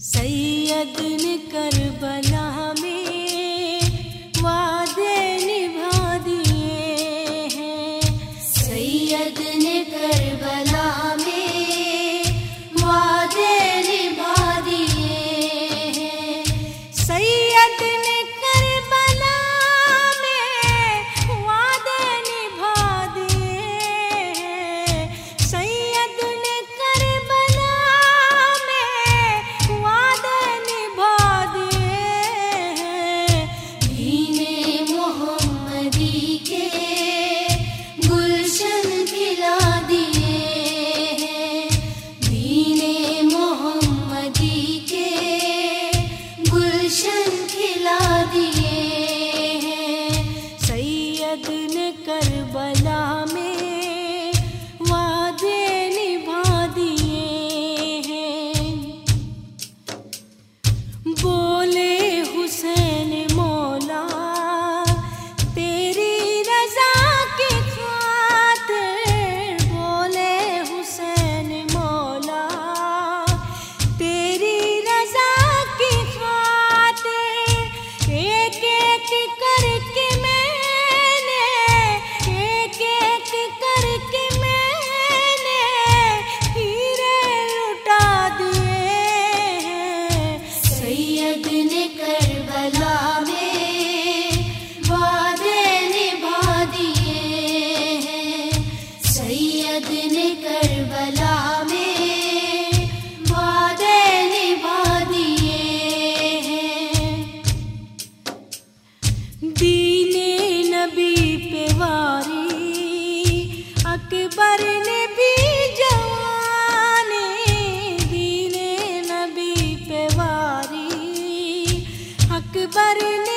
سید نے میں وعدے نبھا دیے ہیں سید نے پر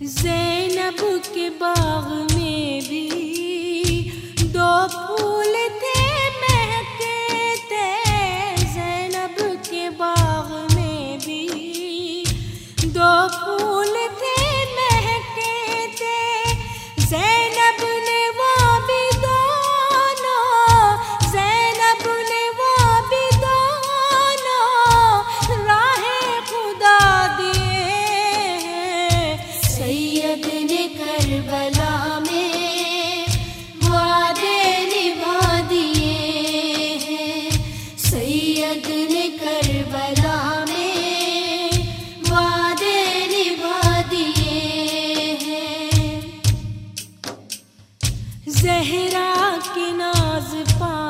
زینب کے باغ میں بھی دو پھول تھے مہکتے تھے۔ زینب کے باغ میں بھی دو پھول زہرا کی ناز پا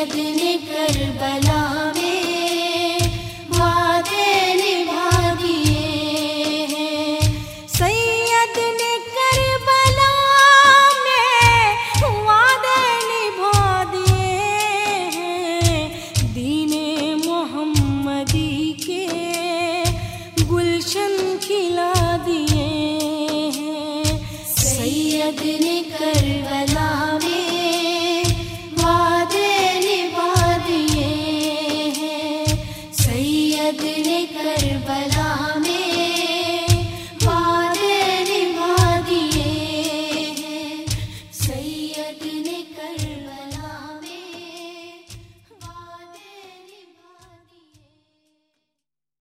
سید نے کربلا میں وعدے نبھا دیے ہیں۔ سید نے کربلا میں وعدے نبھا دیے ہیں۔ دین محمدی کے گلشن کھلا دیے ہیں۔ سید نے